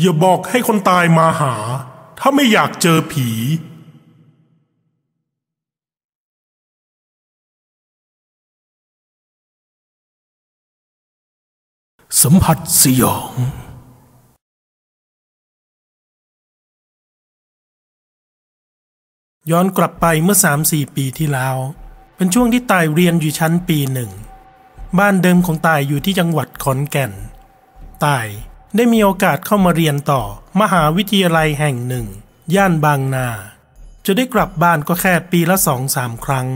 อย่าบอกให้คนตายมาหา ถ้าไม่อยากเจอผี สัมผัสสยองย้อนกลับไปเมื่อ 3-4 ปีที่แล้ว เป็นช่วงที่ตายเรียนอยู่ชั้นปีหนึ่ง บ้านเดิมของตายอยู่ที่จังหวัดขอนแก่น ตาย ได้มีโอกาสเข้ามาเรียนต่อ มหาวิทยาลัยแห่งหนึ่ง ย่านบางนา จะได้กลับบ้านก็แค่ปีละสองสามครั้ง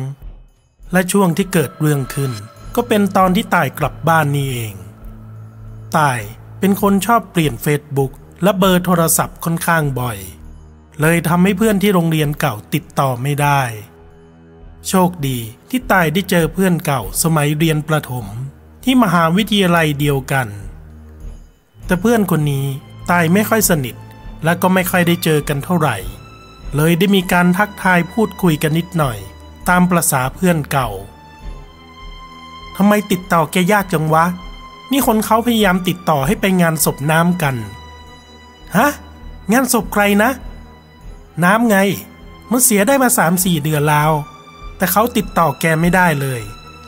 และช่วงที่เกิดเรื่องขึ้น ก็เป็นตอนที่ตายกลับบ้านนี่เองตายเป็นคนชอบเปลี่ยนเฟซบุ๊กและเบอร์โทรศัพท์ค่อนข้างบ่อย เลยทำให้เพื่อนที่โรงเรียนเก่าติดต่อไม่ได้ โชคดีที่ตายได้เจอเพื่อนเก่าสมัยเรียนประถม ที่มหาวิทยาลัยเดียวกัน แต่เพื่อนคนนี้ตายไม่ค่อยสนิท และก็ไม่ค่อยได้เจอกันเท่าไหร่ เลยได้มีการทักทายพูดคุยกันนิดหน่อย ตามประษาเพื่อนเก่าทำไมติดต่อแกยากจังวะ นี่คนเขาพยายามติดต่อให้ไปงานศพน้ำกัน ฮะ งานศพใครนะ น้ำไง มันเสียได้มาสามสี่เดือนแล้ว แต่เขาติดต่อแกไม่ได้เลย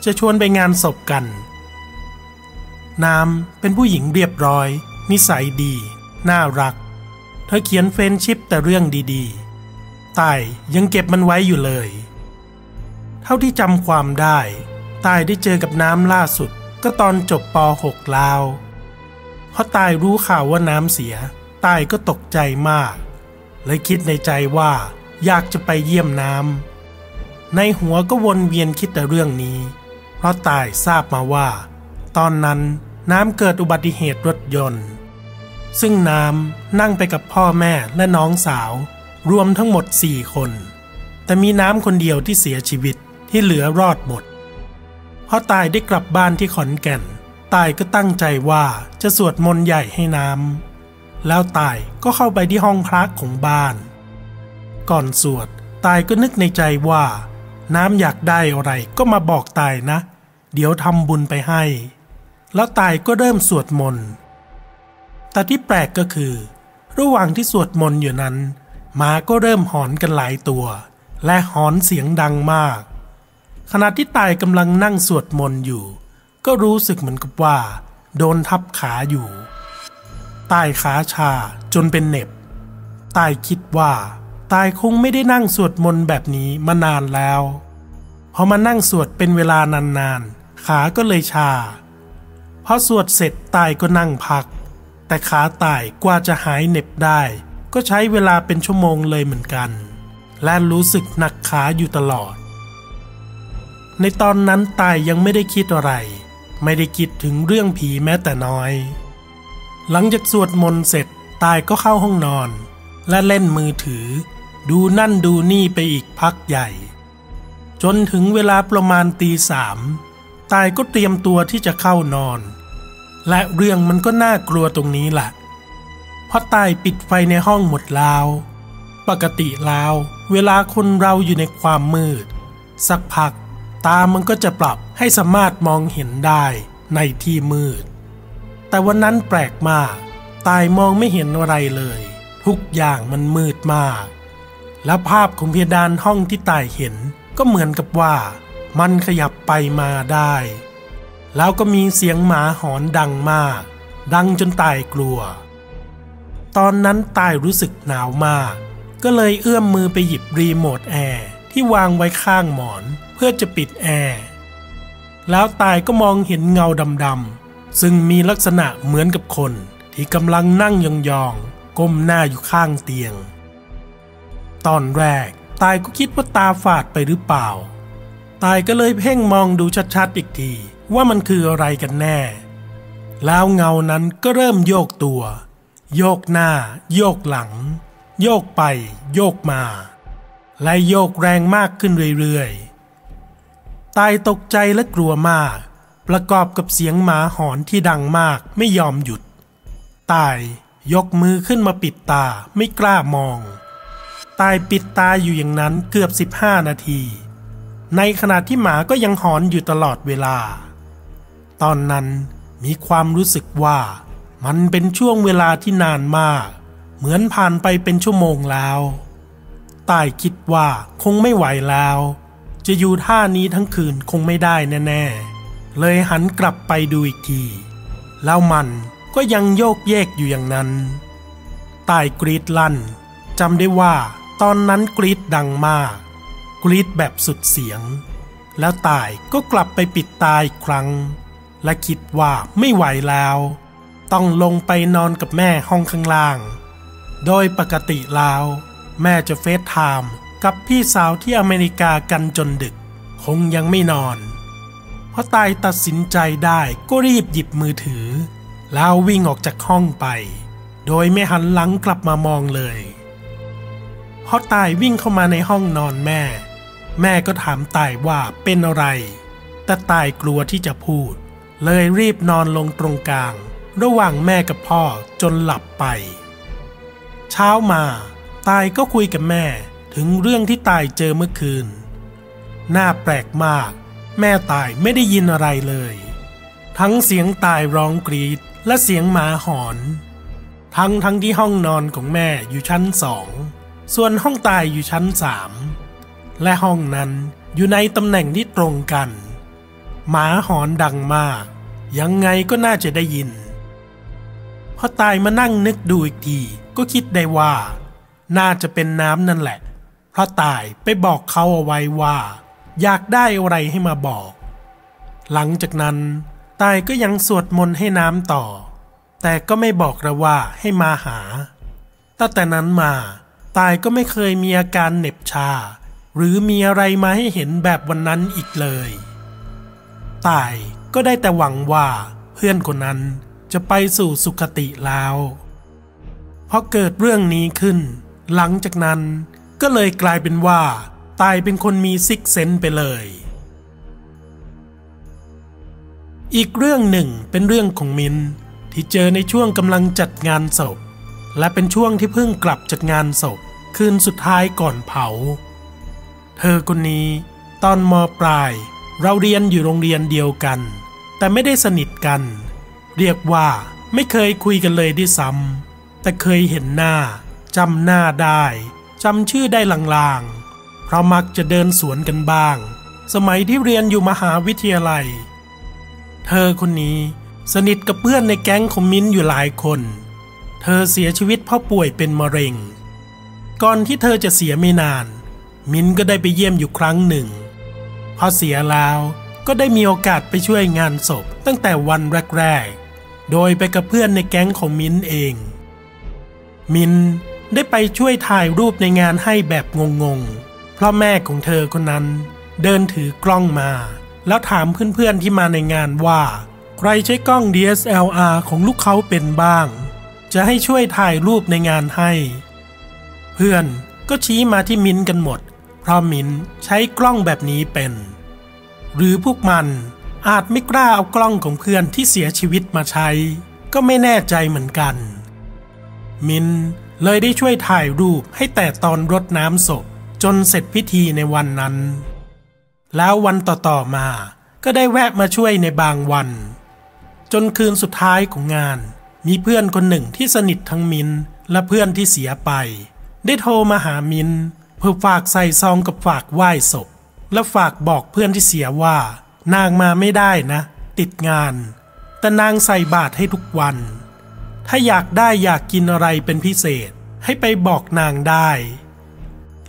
จะชวนไปงานศพกัน น้ำเป็นผู้หญิงเรียบร้อย นิสัยดี น่ารัก เธอเขียนเฟรนชิปแต่เรื่องดีๆตายยังเก็บมันไว้อยู่เลย เท่าที่จำความได้ตายได้เจอกับน้ำล่าสุดก็ตอนจบป .6 ล้วเพราะตายรู้ข่าวว่าน้ำเสียตายก็ตกใจมาก เลยคิดในใจว่าอยากจะไปเยี่ยมน้ำในหัวก็วนเวียนคิดแต่เรื่องนี้ เพราะตายทราบมาว่า ตอนนั้นน้ำเกิดอุบัติเหตุรถยนต์ ซึ่งน้ำนั่งไปกับพ่อแม่และน้องสาว รวมทั้งหมดสี่คน แต่มีน้ำคนเดียวที่เสียชีวิตที่เหลือรอดหมดพอตายได้กลับบ้านที่ขอนแก่น ตายก็ตั้งใจว่าจะสวดมนต์ใหญ่ให้น้ำแล้วตายก็เข้าไปที่ห้องพระของบ้าน ก่อนสวดตายก็นึกในใจว่า น้ำอยากได้อะไรก็มาบอกตายนะ เดี๋ยวทำบุญไปให้ แล้วตายก็เริ่มสวดมนต์ แต่ที่แปลกก็คือ ระหว่างที่สวดมนต์อยู่นั้นหมาก็เริ่มหอนกันหลายตัว และหอนเสียงดังมาก ขณะที่ตายกำลังนั่งสวดมนต์อยู่ ก็รู้สึกเหมือนกับว่า โดนทับขาอยู่ตายขาชาจนเป็นเน็บตายคิดว่า ตายคงไม่ได้นั่งสวดมนต์แบบนี้มานานแล้วพอมานั่งสวดเป็นเวลานานๆขาก็เลยชาพอสวดเสร็จตายก็นั่งพัก แต่ขาตายกว่าจะหายเหน็บได้ ก็ใช้เวลาเป็นชั่วโมงเลยเหมือนกัน และรู้สึกหนักขาอยู่ตลอด ในตอนนั้นตายยังไม่ได้คิดอะไร ไม่ได้คิดถึงเรื่องผีแม้แต่น้อย หลังจากสวดมนต์เสร็จตายก็เข้าห้องนอน และเล่นมือถือ ดูนั่นดูนี่ไปอีกพักใหญ่ จนถึงเวลาประมาณตีสามตายก็เตรียมตัวที่จะเข้านอน และเรื่องมันก็น่ากลัวตรงนี้แหละเพราะตายปิดไฟในห้องหมดแล้วปกติแล้ว เวลาคนเราอยู่ในความมืด สักพัก ตามันก็จะปรับให้สามารถมองเห็นได้ในที่มืด แต่วันนั้นแปลกมาก ตายมองไม่เห็นอะไรเลย ทุกอย่างมันมืดมาก และภาพของเพดานห้องที่ตายเห็นก็เหมือนกับว่า มันขยับไปมาได้ แล้วก็มีเสียงหมาหอนดังมาก ดังจนต่ายกลัว ตอนนั้นต่ายรู้สึกหนาวมาก ก็เลยเอื้อมมือไปหยิบรีโมทแอร์ที่วางไว้ข้างหมอนเพื่อจะปิดแอร์ แล้วต่ายก็มองเห็นเงาดำๆซึ่งมีลักษณะเหมือนกับคนที่กำลังนั่งยองๆก้มหน้าอยู่ข้างเตียง ตอนแรกต่ายก็คิดว่าตาฝาดไปหรือเปล่า ต่ายก็เลยเพ่งมองดูชัดๆอีกที ว่ามันคืออะไรกันแน่ แล้วเงานั้นก็เริ่มโยกตัว โยกหน้า โยกหลัง โยกไป โยกมา และโยกแรงมากขึ้นเรื่อยๆ ตายตกใจและกลัวมาก ประกอบกับเสียงหมาหอนที่ดังมากไม่ยอมหยุด ตายยกมือขึ้นมาปิดตาไม่กล้ามอง ตายปิดตาอยู่อย่างนั้นเกือบ 15 นาที ในขณะที่หมาก็ยังหอนอยู่ตลอดเวลา ตอนนั้นมีความรู้สึกว่ามันเป็นช่วงเวลาที่นานมาก เหมือนผ่านไปเป็นชั่วโมงแล้วตายคิดว่าคงไม่ไหวแล้ว จะอยู่ท่านี้ทั้งคืนคงไม่ได้แน่ๆ เลยหันกลับไปดูอีกที แล้วมันก็ยังโยกเยกอยู่อย่างนั้นตายกรีดลั่นจำได้ว่าตอนนั้นกรี๊ดดังมาก กรี๊ดแบบสุดเสียง แล้วต่ายก็กลับไปปิดตาอีกครั้ง และคิดว่าไม่ไหวแล้ว ต้องลงไปนอนกับแม่ห้องข้างล่าง โดยปกติแล้ว แม่จะ FaceTime กับพี่สาวที่อเมริกากันจนดึก คงยังไม่นอนเพราะต่ายตัดสินใจได้ก็รีบหยิบมือถือ แล้ววิ่งออกจากห้องไป โดยไม่หันหลังกลับมามองเลยพอตายวิ่งเข้ามาในห้องนอนแม่ แม่ก็ถามตายว่าเป็นอะไร แต่ตายกลัวที่จะพูด เลยรีบนอนลงตรงกลาง ระหว่างแม่กับพ่อจนหลับไป เช้ามาตายก็คุยกับแม่ถึงเรื่องที่ตายเจอเมื่อคืนน่าแปลกมาก แม่ตายไม่ได้ยินอะไรเลย ทั้งเสียงตายร้องกรีดและเสียงหมาหอน ทั้งทั้งที่ห้องนอนของแม่อยู่ชั้นสองส่วนห้องตายอยู่ชั้นสามและห้องนั้นอยู่ในตำแหน่งที่ตรงกัน หมาหอนดังมาก ยังไงก็น่าจะได้ยินพอตายมานั่งนึกดูอีกทีก็คิดได้ว่า น่าจะเป็นน้ำนั่นแหละ เพราะตายไปบอกเขาเอาไว้ว่า อยากได้อะไรให้มาบอก หลังจากนั้น ตายก็ยังสวดมนต์ให้น้ำต่อ แต่ก็ไม่บอกราว่าให้มาหา ตั้งแต่นั้นมา ตายก็ไม่เคยมีอาการเหน็บชา หรือมีอะไรมาให้เห็นแบบวันนั้นอีกเลย ตายก็ได้แต่หวังว่าเพื่อนคนนั้นจะไปสู่สุคติแล้วเพราะเกิดเรื่องนี้ขึ้น หลังจากนั้นก็เลยกลายเป็นว่า ตายเป็นคนมีซิกเซนไปเลย อีกเรื่องหนึ่งเป็นเรื่องของมินที่เจอในช่วงกำลังจัดงานศพ และเป็นช่วงที่เพิ่งกลับจากงานศพคืนสุดท้ายก่อนเผา เธอคนนี้ตอนมปลาย เราเรียนอยู่โรงเรียนเดียวกัน แต่ไม่ได้สนิทกัน เรียกว่าไม่เคยคุยกันเลยด้วยซ้ำแต่เคยเห็นหน้าจำหน้าได้จำชื่อได้ลางๆ เพราะมักจะเดินสวนกันบ้าง สมัยที่เรียนอยู่มหาวิทยาลัย เธอคนนี้สนิทกับเพื่อนในแก๊งของมิ้นอยู่หลายคน เธอเสียชีวิตเพราะป่วยเป็นมะเร็ง ก่อนที่เธอจะเสียไม่นาน มินก็ได้ไปเยี่ยมอยู่ครั้งหนึ่ง พอเสียแล้วก็ได้มีโอกาสไปช่วยงานศพตั้งแต่วันแรกๆ โดยไปกับเพื่อนในแก๊งของมินเอง มินได้ไปช่วยถ่ายรูปในงานให้แบบงงๆ เพราะแม่ของเธอคนนั้น เดินถือกล้องมา แล้วถามเพื่อนๆที่มาในงานว่า ใครใช้กล้อง DSLR ของลูกเขาเป็นบ้าง จะให้ช่วยถ่ายรูปในงานให้ เพื่อนก็ชี้มาที่มินกันหมด ราะมินใช้กล้องแบบนี้เป็น หรือพวกมันอาจไม่กล้าเอากล้องของเพื่อนที่เสียชีวิตมาใช้ ก็ไม่แน่ใจเหมือนกัน มินเลยได้ช่วยถ่ายรูปให้แต่ตอนรดน้ำศพจนเสร็จพิธีในวันนั้น แล้ววันต่อๆมาก็ได้แวะมาช่วยในบางวัน จนคืนสุดท้ายของงาน มีเพื่อนคนหนึ่งที่สนิททั้งมินและเพื่อนที่เสียไป ได้โทรมาหามิน เพื่อฝากใส่ซองกับฝากไหว้ศพ และฝากบอกเพื่อนที่เสียว่า นางมาไม่ได้นะ ติดงาน แต่นางใส่บาตรให้ทุกวัน ถ้าอยากได้อยากกินอะไรเป็นพิเศษให้ไปบอกนางได้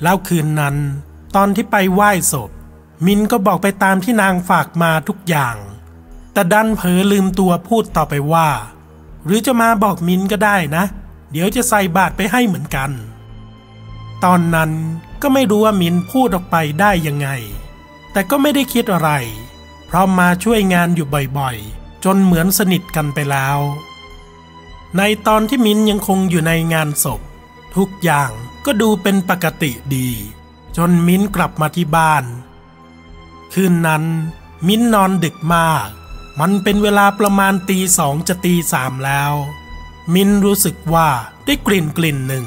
แล้วคืนนั้น ตอนที่ไปไหว้ศพ มินก็บอกไปตามที่นางฝากมาทุกอย่าง แต่ดันเผลอลืมตัวพูดต่อไปว่า หรือจะมาบอกมินก็ได้นะ เดี๋ยวจะใส่บาตรไปให้เหมือนกัน ตอนนั้นก็ไม่รู้ว่ามินพูดออกไปได้ยังไง แต่ก็ไม่ได้คิดอะไร เพราะมาช่วยงานอยู่บ่อยๆ จนเหมือนสนิทกันไปแล้ว ในตอนที่มินยังคงอยู่ในงานศพ ทุกอย่างก็ดูเป็นปกติดี จนมินกลับมาที่บ้าน คืนนั้น มินนอนดึกมาก มันเป็นเวลาประมาณตีสองจะตีสามแล้ว มินรู้สึกว่าได้กลิ่นกลิ่นหนึ่ง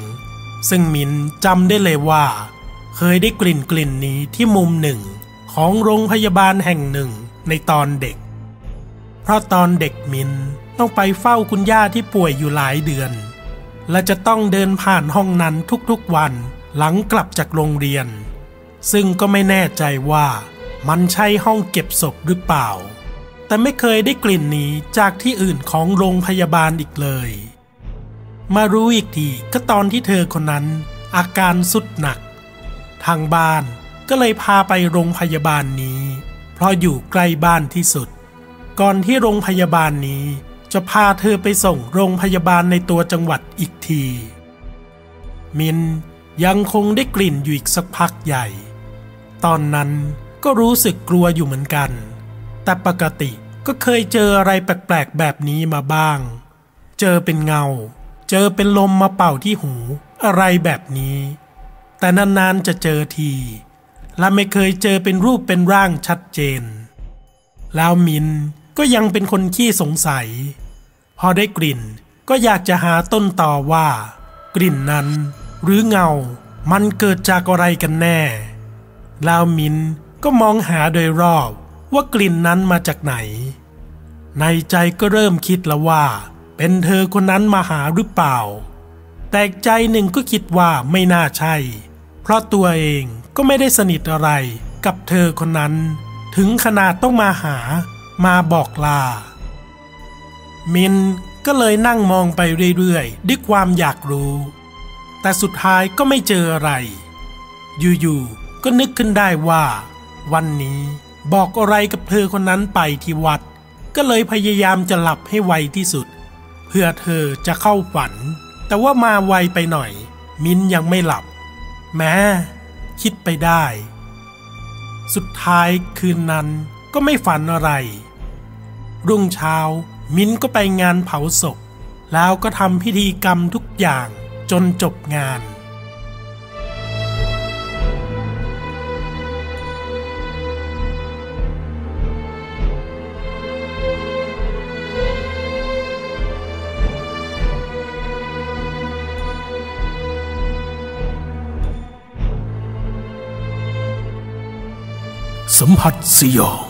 ซึ่งมินจำได้เลยว่า เคยได้กลิ่นกลิ่นนี้ที่มุมหนึ่งของโรงพยาบาลแห่งหนึ่งในตอนเด็ก เพราะตอนเด็กมินต้องไปเฝ้าคุณย่าที่ป่วยอยู่หลายเดือน และจะต้องเดินผ่านห้องนั้นทุกๆวันหลังกลับจากโรงเรียน ซึ่งก็ไม่แน่ใจว่ามันใช่ห้องเก็บศพหรือเปล่า แต่ไม่เคยได้กลิ่นนี้จากที่อื่นของโรงพยาบาลอีกเลย มารู้อีกทีก็ตอนที่เธอคนนั้น อาการสุดหนัก ทางบ้านก็เลยพาไปโรงพยาบาลนี้ เพราะอยู่ใกล้บ้านที่สุด ก่อนที่โรงพยาบาลนี้ จะพาเธอไปส่งโรงพยาบาลในตัวจังหวัดอีกที มินยังคงได้กลิ่นอยู่อีกสักพักใหญ่ ตอนนั้นก็รู้สึกกลัวอยู่เหมือนกัน แต่ปกติก็เคยเจออะไรแปลกๆแบบนี้มาบ้าง เจอเป็นเงา เจอเป็นลมมาเป่าที่หูอะไรแบบนี้ แต่นานๆจะเจอที และไม่เคยเจอเป็นรูปเป็นร่างชัดเจน แล้วมินก็ยังเป็นคนขี้สงสัย พอได้กลิ่นก็อยากจะหาต้นต่อว่า กลิ่นนั้น หรือเงา มันเกิดจากอะไรกันแน่ แล้วมินก็มองหาโดยรอบว่ากลิ่นนั้นมาจากไหน ในใจก็เริ่มคิดแล้วว่า เป็นเธอคนนั้นมาหาหรือเปล่า แต่ใจหนึ่งก็คิดว่าไม่น่าใช่ เพราะตัวเองก็ไม่ได้สนิทอะไรกับเธอคนนั้น ถึงขนาดต้องมาหามาบอกลา มินก็เลยนั่งมองไปเรื่อยๆ ด้วยความอยากรู้ แต่สุดท้ายก็ไม่เจออะไร อยู่ๆก็นึกขึ้นได้ว่า วันนี้บอกอะไรกับเธอคนนั้นไปที่วัด ก็เลยพยายามจะหลับให้ไวที่สุด พื่อเธอจะเข้าฝัน แต่ว่ามาไวไปหน่อย มินยังไม่หลับ แม้ คิดไปได้ สุดท้ายคืนนั้นก็ไม่ฝันอะไร รุ่งเช้า มิ้นก็ไปงานเผาศพ แล้วก็ทำพิธีกรรมทุกอย่างจนจบงาน สัมผัสสยอง